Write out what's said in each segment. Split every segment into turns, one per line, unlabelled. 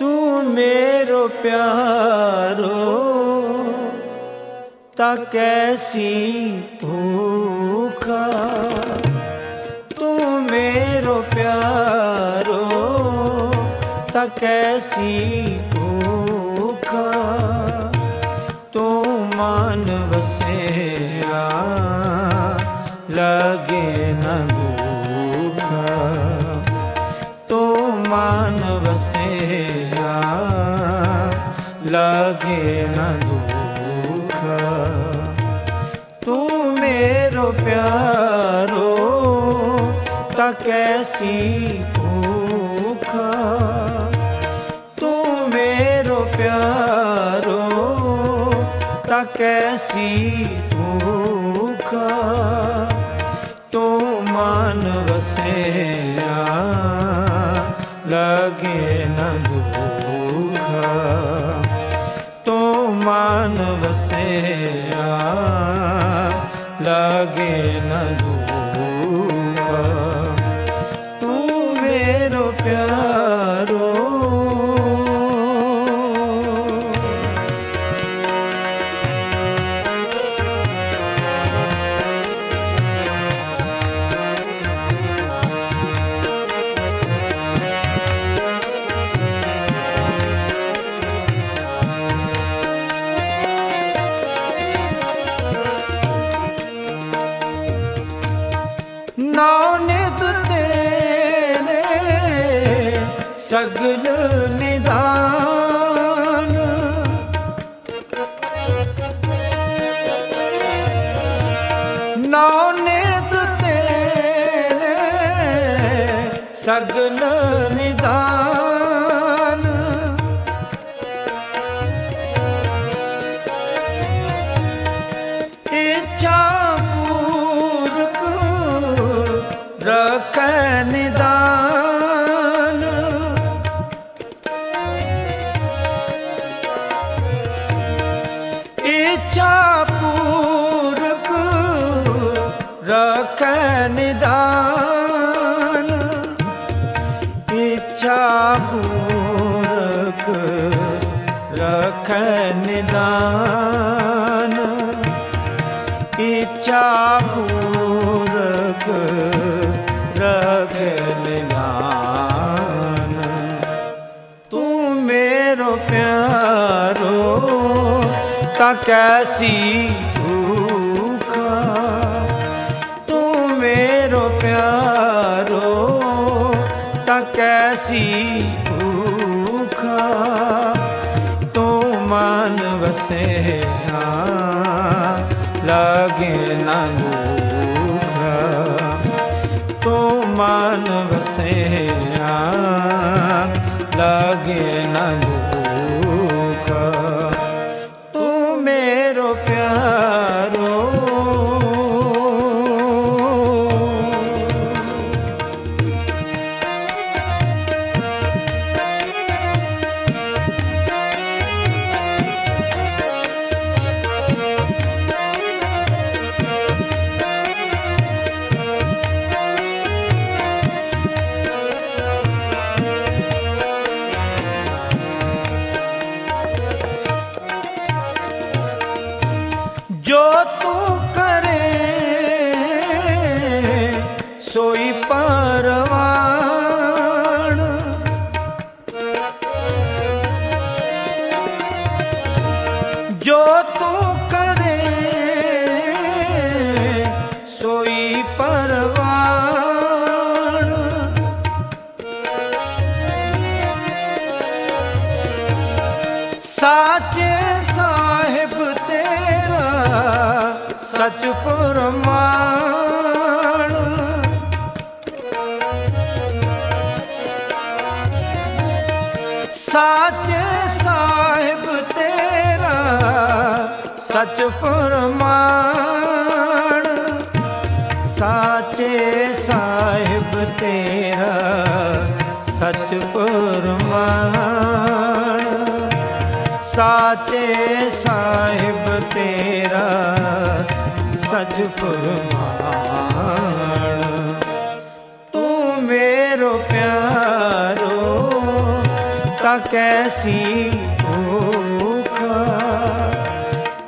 ਤੂੰ ਮੇਰੋ ਪਿਆਰੋ, ਤਾ ਕੈਸੀ ਭੂਖਾ? ਤੂੰ ਮੇਰੋ ਪਿਆਰੋ, ਤਾ ਕੈਸੀ ਭੂਖਾ? ਤੂੰ ਮਨ ਵਸਿਆ ਤੂੰ ਮੇਰੋ ਪਿਆਰੋ, ਤਾ ਕੈਸੀ ਭੂਖਾ? ਤੂੰ ਮੇਰੋ ਪਿਆਰੋ, ਤਾ ਕੈਸੀ ਭੂਖਾ? ਤੂੰ ਮਨ ਵਸਿਆ, ਲਗੇ ਨ ਦੁਖਾ ਲਗੇ ਨ ਸਗਲ ਨਿਦਾਨ। ਨੌ ਨਿਤ ਤੇਰੇ ਸਗਲ ਨਿਦਾਨ। ਇੱਛਾ ਪੂਰਕ ਰਖੈ ਨਿਦਾਨ। ਰਖੈ ਨਿਦਾਨ ਇੱਛਾ ਪੂਰਕ ਰਖ ਨਿਦਾਨ ਤੂੰ ਮੇਰੋ ਪਿਆਰੋ, ਤਾਂ ਕੈਸੀ ਭੂਖਾ। ਤੂੰ ਮੇਰੋ ਪਿਆਰੋ, ਤਾਂ ਕੈਸੀ ਵਸਿਆ ਲਗੇ ਨ ਦੁਖਾ। ਤੂੰ ਮਨ ਵਸਿਆ ਲਗੇ ਨ ਸਚ ਫਰਮਾਨ ਸਾਚੇ ਸਾਹਿਬ ਤੇਰਾ, ਸਚ ਫਰਮਾਨ ਸਾਚੇ ਸਾਹਿਬ ਤੇਰਾ, ਸਚ ਫਰਮਾਨ ਸਾਚੇ ਸਾਹਿਬ ਤੇਰਾ ਸਚ ਫਰਮਾਨ, ਤੂੰ ਮੇਰੋ ਪਿਆਰੋ, ਤਾਂ ਕੈਸੀ ਭੂਖ?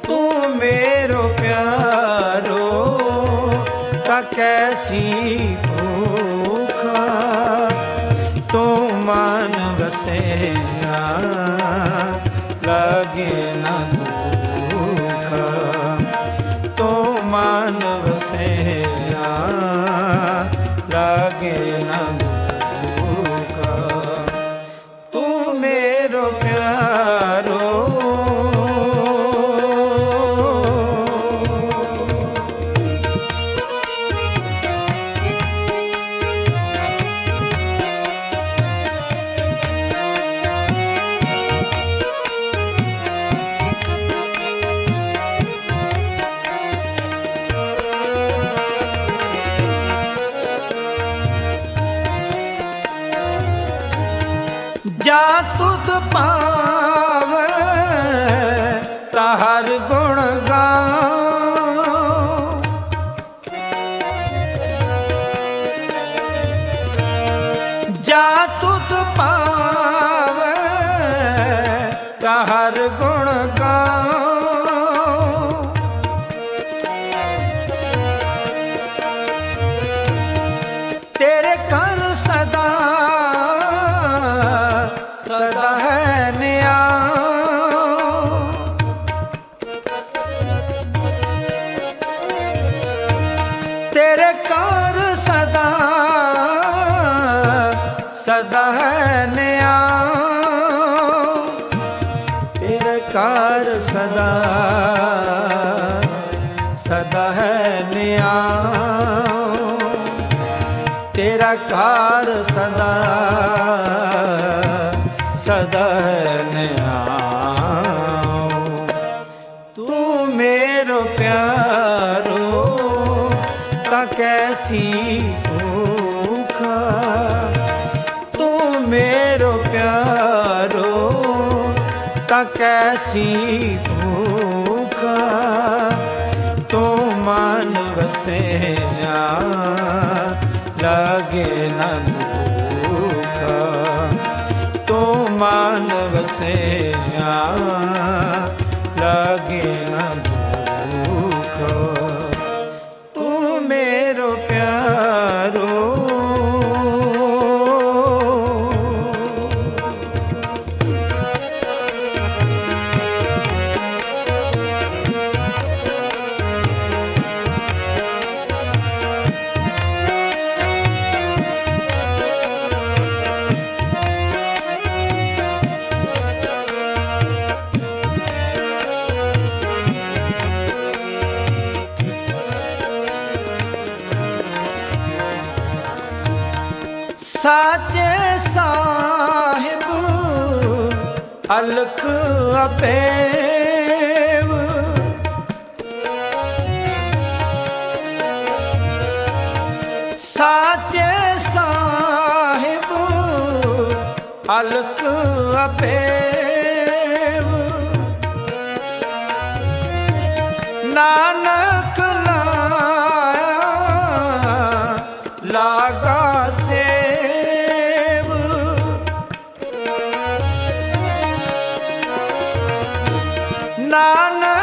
ਤੂੰ ਮੇਰੋ ਪਿਆਰੋ, ਤਾ ਕੈਸੀ ਭੂਖ? ਤੂੰ ਮਨ ਵਸਿਆ, ਲਗੇ ਨਾ ਮਨ ਵਸਿਆ ਨਾ ਜਾ ਤੁਧ ਪਾਵੇ ਤਾ ਗੁਣ ਗਾਉ ਜਾ ਤੁਧ ਪਾਵੇ ਤਾ ਗੁਣ ਗਾਉ ਤੇਰਾ ਕਾਰ ਸਦਾ ਸਦਾ ਨਿਆਉ ਤੂੰ ਮੇਰੋ ਪਿਆਰੋ, ਤਾਂ ਕੈਸੀ ਭੂਖ। ਤੂੰ ਮੇਰੋ ਪਿਆਰੋ, ਤਾਂ ਕੈਸੀ ਭੂਖ। ਤੂੰ ਮਨ ਵਸਿਆ ਲਗੇ ਨਾ ਦੁਖ ਤੂੰ ਮਾਨਵ ਸੇ ਲਗੇ ਸਾਚੇ ਸਾਹਿਬ ਅਲਖ ਅਪੇਵ। ਸਾਚੇ ਸਾਹਿਬ ਅਲਖ ਅਪੇਵ। ਨਾਨਕ ਨਾਨਕ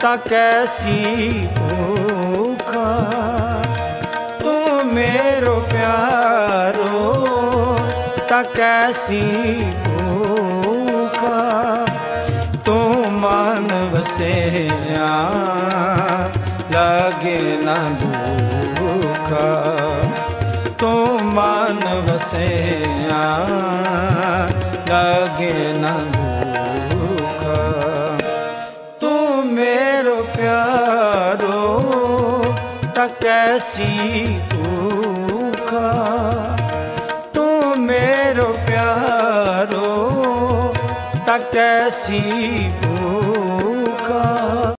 ਤਾਂ ਕੈਸੀ ਭੂਖ, ਤੂੰ ਮੇਰੋ ਪਿਆਰੋ, ਤਾਂ ਕੈਸੀ ਭੂਖ, ਤੂੰ ਮਨ ਵਸਿਆ ਲਗੇ ਨਾ ਦੁਖ, ਤੂੰ ਮਨ ਵਸਿਆ ਲਗੇ ਨਾ ਭੂਖਾ ਤੂੰ ਮੇਰੋ ਪਿਆਰੋ ਤਕੈਸੀ ਭੂਖ